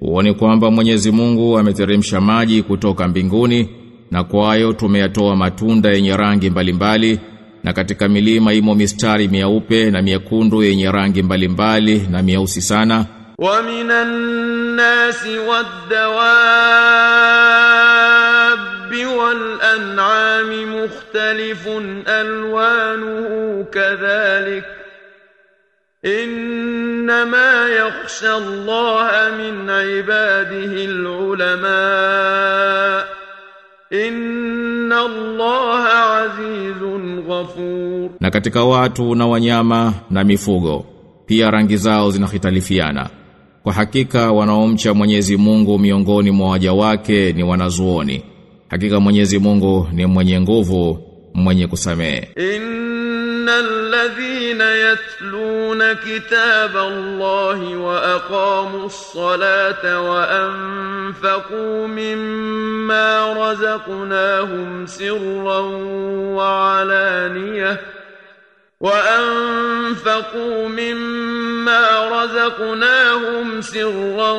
uone kwamba Mwenyezi Mungu ameteremsha maji kutoka mbinguni na kwayo tumeyatoa matunda yenye rangi mbalimbali na katika milima imo mistari miaupe na miekundu yenye rangi mbalimbali na mieusi sana. Wa minan nasi waddawabi wal an'ami mukhtalifun alwanuhu kadhalik. In إنما يخشى الله من عباده العلماء إن الله عزيز غفور na katika watu na wanyama na mifugo pia rangi zao zinahitalifiana kwa hakika wanaomcha Mwenyezi Mungu miongoni mwa waja wake ni wanazuoni hakika Mwenyezi Mungu ni mwenye nguvu mwenye kusamehe إن الذين يتلون كتاب الله وأقاموا الصلاة وأنفقوا مما رزقناهم سرا وعلانية وأنفقوا مما رزقناهم سرا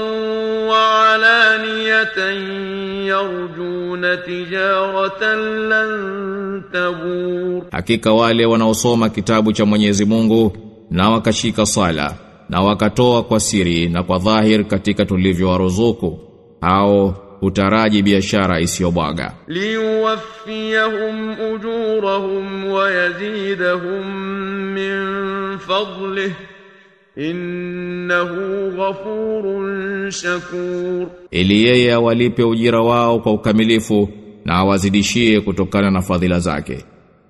وعلانية يرجون تجارة لن تبور Hakika wale wanaosoma kitabu cha Mwenyezi Mungu na wakashika sala na wakatoa kwa siri na kwa dhahir katika tulivyowaruzuku au utaraji biashara isiyobwaga. Liwaffiyahum ujurahum wa yazidahum min fadlihi innahu ghafurun shakur. Ili yeye awalipe ujira wao kwa ukamilifu na awazidishie kutokana na fadhila zake.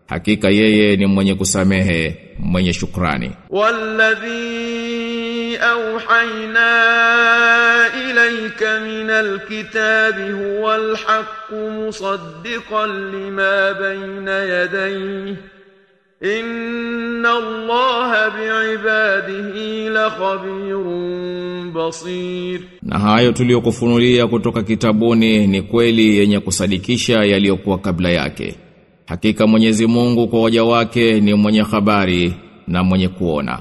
Hakika yeye ni mwenye kusamehe mwenye shukrani. Walladhi أوحينا إليك من الكتاب هو الحق مصدقا لما بين يديه إن الله بعباده لخبير بصير na hayo tuliyokufunulia kutoka kitabuni ni kweli yenye kusadikisha yaliyokuwa kabla yake hakika Mwenyezi Mungu kwa waja wake ni mwenye habari na mwenye kuona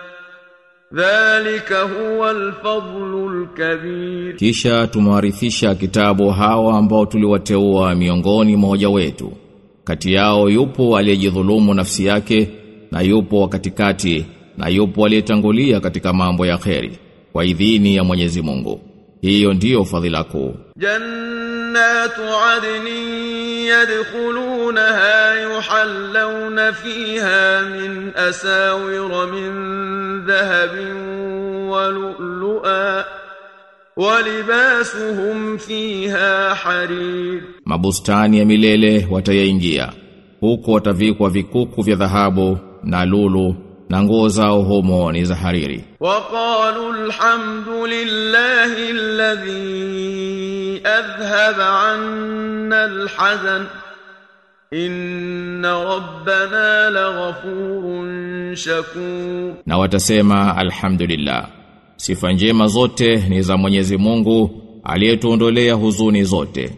Dhalika huwa alfadlul alkabir. Kisha tumewarithisha kitabu hawa ambao tuliwateua miongoni mmoja wetu. Kati yao yupo aliyejidhulumu nafsi yake na yupo katikati na yupo aliyetangulia katika mambo ya kheri kwa idhini ya Mwenyezi Mungu hiyo ndiyo fadhila kuu. Jannatu adni yadkhulunaha yuhalluna fiha min asawir min dhahabin wa lu'lu'a walibasuhum fiha harir. Mabustani ya milele watayaingia. Huko watavikwa vikuku vya dhahabu na lulu na nguo zao humo ni za hariri. Waqalu alhamdulillahi alladhi adhhaba 'anna alhazan inna rabbana laghafurun shakur. Na watasema alhamdulillah. Sifa njema zote ni za Mwenyezi Mungu aliyetuondolea huzuni zote.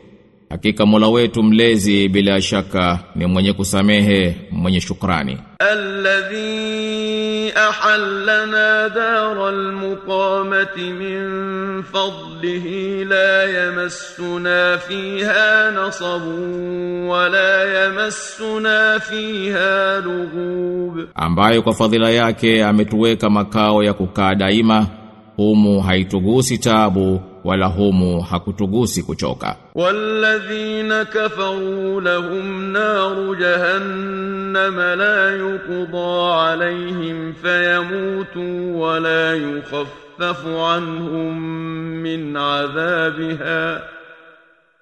Hakika Mola wetu mlezi bila shaka ni mwenye kusamehe mwenye shukrani. Alladhi ahallana daral muqamati min fadlihi la yamassuna fiha nasabu wa la yamassuna fiha lughub, ambayo kwa fadhila yake ametuweka makao ya kukaa daima, humu haitugusi tabu, wala humu hakutugusi kuchoka. Walladhina kafaru lahum naru jahannam la yuqda alaihim fayamutu wala yukhaffafu anhum min adhabiha.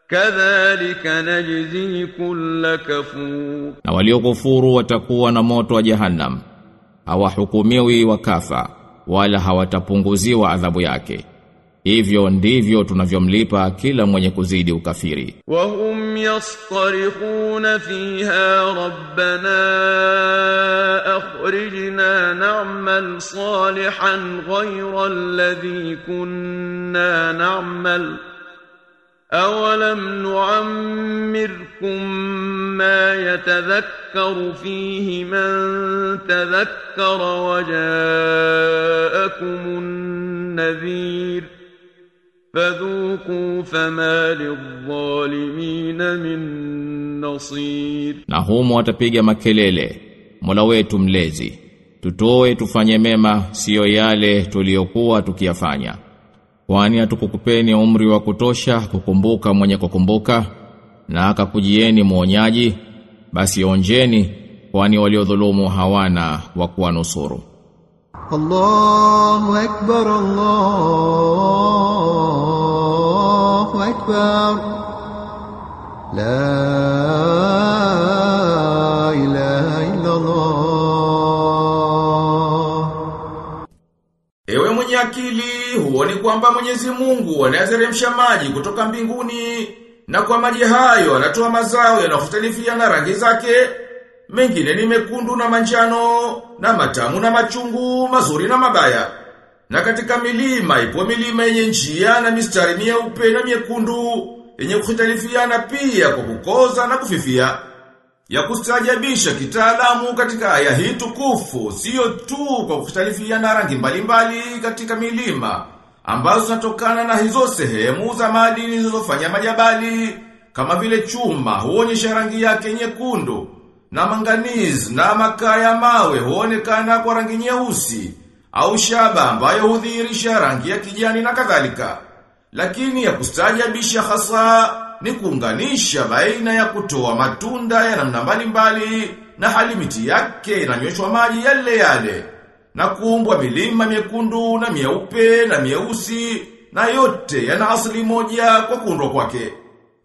Kadhalika najzi kull kafur. Na waliokufuru watakuwa na moto wa jahannam. Hawahukumiwi wakafa wala hawatapunguziwa adhabu yake. hivyo ndivyo tunavyomlipa kila mwenye kuzidi ukafiri wahum yastarihuna fiha rabbana akhrijna na'mal salihan ghayra alladhi kunna na'mal أولم نعمركم ما يتذكر فيه من تذكر وجاءكم النذير Fadhuku fama lidhalimina min nasir. Na humo watapiga makelele. Mola wetu mlezi. Tutoe tufanye mema siyo yale tuliyokuwa tukiyafanya. Kwani hatukukupeni umri wa kutosha kukumbuka mwenye kukumbuka na akakujieni muonyaji basi onjeni kwani waliodhulumu hawana wa kuwanusuru. Allahu akbar Allah أكبر لا إله إلا الله Ewe mwenye akili, huoni kwamba Mwenyezi Mungu anayateremsha maji kutoka mbinguni na kwa maji hayo anatoa mazao yanayohtalifiana rangi zake. Mengine ni mekundu na manjano, na matamu na machungu, mazuri na mabaya. Na katika milima ipo milima yenye njia na mistari mieupe na miekundu, yenye kuhitalifiana pia kwa kukoza na kufifia ya kustajabisha kitaalamu katika aya hii tukufu sio tu kwa kuhitalifiana rangi mbalimbali katika milima ambazo zinatokana na hizo sehemu za madini zilizofanya majabali kama vile chuma huonyesha rangi yake nyekundu na manganizi na makaa ya mawe huonekana kwa rangi nyeusi au shaba ambayo hudhihirisha rangi ya kijani na kadhalika lakini ya kustajabisha hasa ni kuunganisha baina ya kutoa matunda ya namna mbalimbali na hali miti yake inanyweshwa maji yale yale na kuumbwa milima miekundu na mieupe na mieusi na yote yana asili moja kwa kuundwa kwake.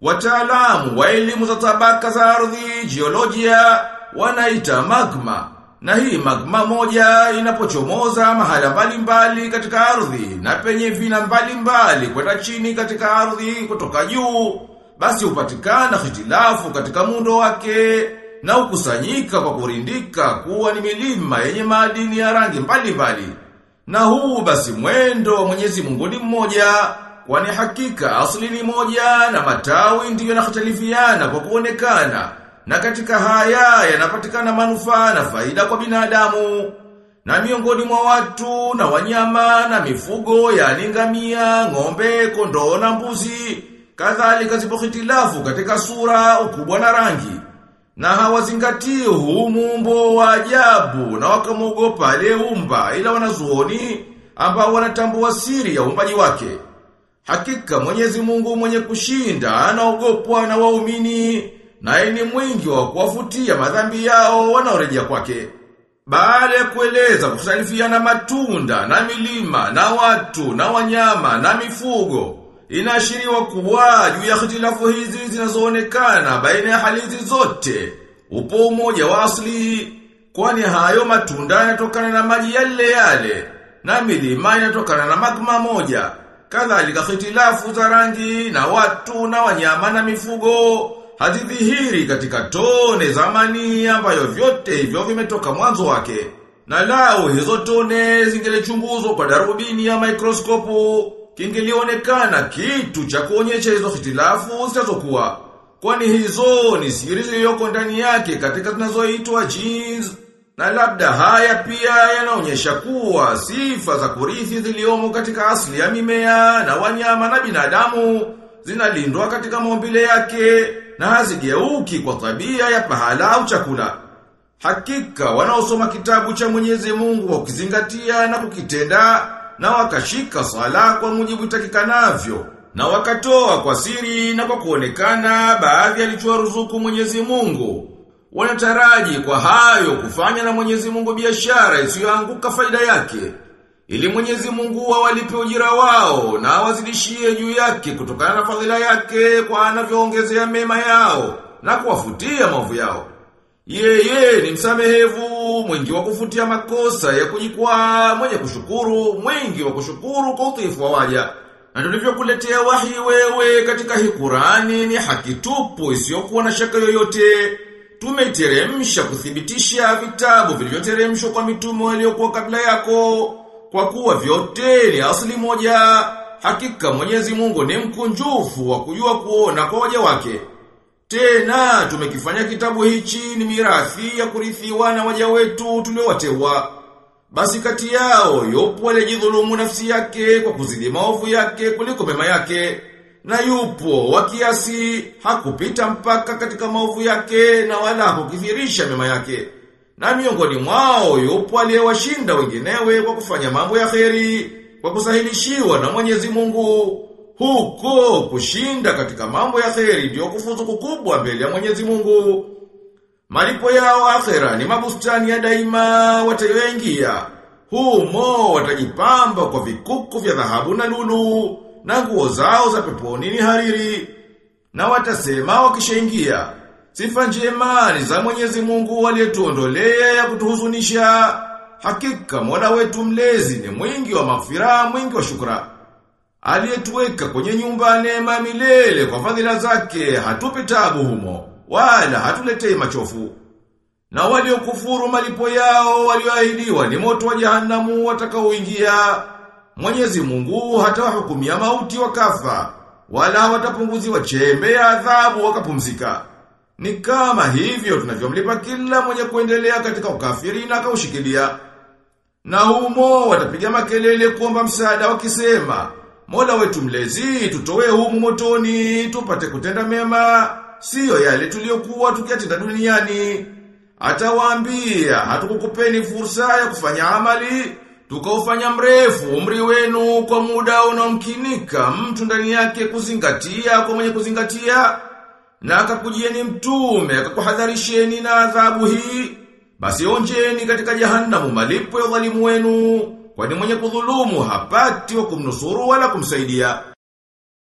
Wataalamu wa elimu za tabaka za ardhi, jiolojia, wanaita magma. Na hii magma moja inapochomoza mahala mbalimbali katika ardhi na penye vina mbalimbali kwenda chini katika ardhi kutoka juu, basi hupatikana hitilafu katika muundo wake na ukusanyika kwa kurindika kuwa ni milima yenye madini ya rangi mbalimbali. Na huu basi mwendo wa Mwenyezi Mungu ni mmoja, kwani hakika asili ni moja na matawi ndiyo yanahitalifiana kwa kuonekana. Na katika haya yanapatikana manufaa na faida kwa binadamu. Na miongoni mwa watu na wanyama na mifugo yani ngamia, ng'ombe, kondoo na mbuzi, kadhalika zipo hitilafu katika sura, ukubwa na rangi. Na hawazingatii huu muumbo wa ajabu na wakamwogopa aliyeumba ila wanazuoni ambao wanatambua siri ya uumbaji wake. Hakika Mwenyezi Mungu mwenye kushinda anaogopwa na waumini naye ni mwingi wa kuwafutia madhambi yao wanaorejea kwake. Baada ya kueleza kusalifiana matunda na milima na watu na wanyama na mifugo, inaashiriwa kuwa juu ya hitilafu hizi zinazoonekana baina ya hali hizi zote. Upo umoja wa asli, kwani hayo matunda yanatokana na maji yale yale, na milima inatokana na magma moja. Kadhalika hitilafu za rangi na watu na wanyama na mifugo hazidhihiri katika tone za manii ambayo vyote hivyo vimetoka mwanzo wake. Na lao hizo tone zingelichunguzwa kwa darubini ya mikroskopu, kingelionekana kitu cha kuonyesha hizo hitilafu zitazokuwa. Kwani hizo ni siri zilizoko ndani yake katika zinazoitwa genes. Na labda haya pia yanaonyesha kuwa sifa za kurithi ziliomo katika asili ya mimea na wanyama na binadamu zinalindwa katika maumbile yake na hazigeuki kwa tabia ya pahala au chakula. Hakika wanaosoma kitabu cha Mwenyezi Mungu kwa kukizingatia na kukitenda na wakashika sala kwa mujibu itakikanavyo na wakatoa kwa siri na kwa kuonekana baadhi alichua ruzuku Mwenyezi Mungu wanataraji kwa hayo kufanya na Mwenyezi Mungu biashara isiyoanguka faida yake ili Mwenyezi Mungu awalipe ujira wao na wazidishie juu yake kutokana na fadhila yake kwa anavyoongezea mema yao na kuwafutia mavu yao. Yeye ni msamehevu, mwingi wa kufutia makosa ya kujikwaa, mwenye kushukuru, mwingi wa kushukuru kwa utiifu wa waja. Na tulivyokuletea wahi wewe katika hii Qur'ani ni haki tupu isiyokuwa na shaka yoyote. Tumeiteremsha kuthibitisha vitabu vilivyoteremshwa kwa mitume waliokuwa kabla yako kwa kuwa vyote ni asili moja. Hakika Mwenyezi Mungu ni mkunjufu wa kujua kuona kwa waja wake. Tena tumekifanya kitabu hichi ni mirathi ya kurithiwa na waja wetu tuliowateua. Basi kati yao yupo aliyejidhulumu nafsi yake kwa kuzidi maovu yake kuliko mema yake. Na yupo wa kiasi hakupita mpaka katika maovu yake na wala hakukithirisha mema yake. Na miongoni mwao yupo aliyewashinda wenginewe kwa kufanya mambo ya kheri, kwa kusahilishiwa na Mwenyezi Mungu. Huko kushinda katika mambo ya kheri ndio kufuzu kukubwa mbele ya Mwenyezi Mungu. Malipo yao akhera ni mabustani ya daima watayoingia. Humo watajipamba kwa vikuku vya dhahabu na lulu, na nguo zao za peponi ni hariri. Na watasema wakishaingia, sifa njema ni za Mwenyezi Mungu aliyetuondolea ya kutuhuzunisha. Hakika Mola wetu mlezi ni mwingi wa maghfira, mwingi wa shukra. Aliyetuweka kwenye nyumba neema milele kwa fadhila zake, hatupi tabu humo, wala hatuletei machofu. Na waliokufuru malipo yao walioahidiwa ni moto wa jahanamu watakaoingia. Mwenyezi Mungu hatawahukumia mauti wakafa, wala watapunguziwa chembe ya adhabu wakapumzika. Ni kama hivyo tunavyomlipa kila mwenye kuendelea katika ukafiri na kaushikilia. Na humo watapiga makelele kuomba msaada wakisema, Mola wetu mlezi tutoe humu motoni, tupate kutenda mema, siyo yale tuliyokuwa tukiatenda duniani. Atawaambia, hatukukupeni fursa ya kufanya amali, tukaufanya mrefu umri wenu kwa muda unaomkinika mtu ndani yake kuzingatia kwa mwenye kuzingatia, na akakujieni mtume akakuhadharisheni na adhabu hii. Basi onjeni katika jahannamu malipo ya dhalimu wenu, kwani mwenye kudhulumu hapati wa kumnusuru wala kumsaidia.